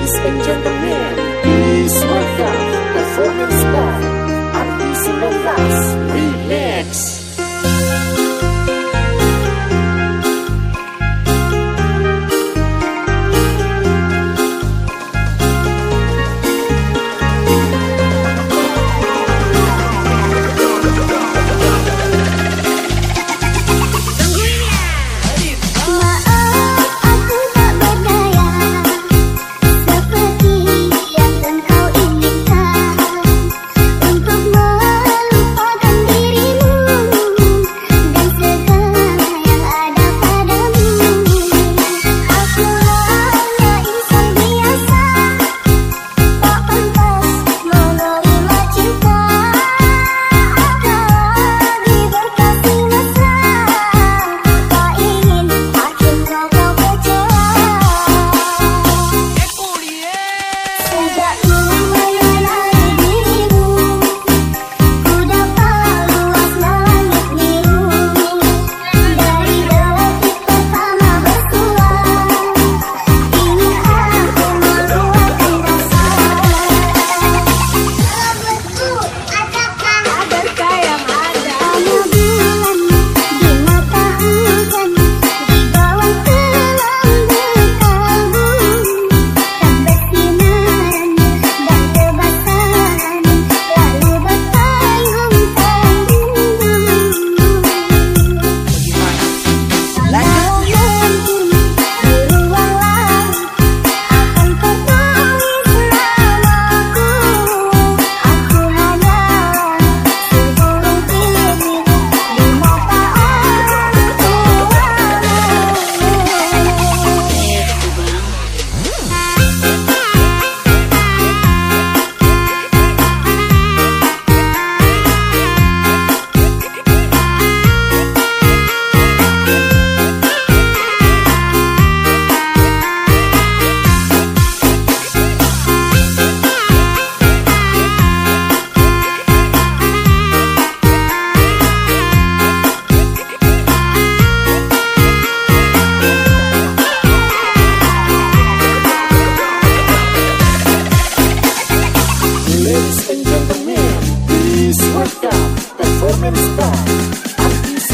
Ladies and gentlemen, please welcome the Performance Bar. Ladies and gentlemen, please welcome performance by Antis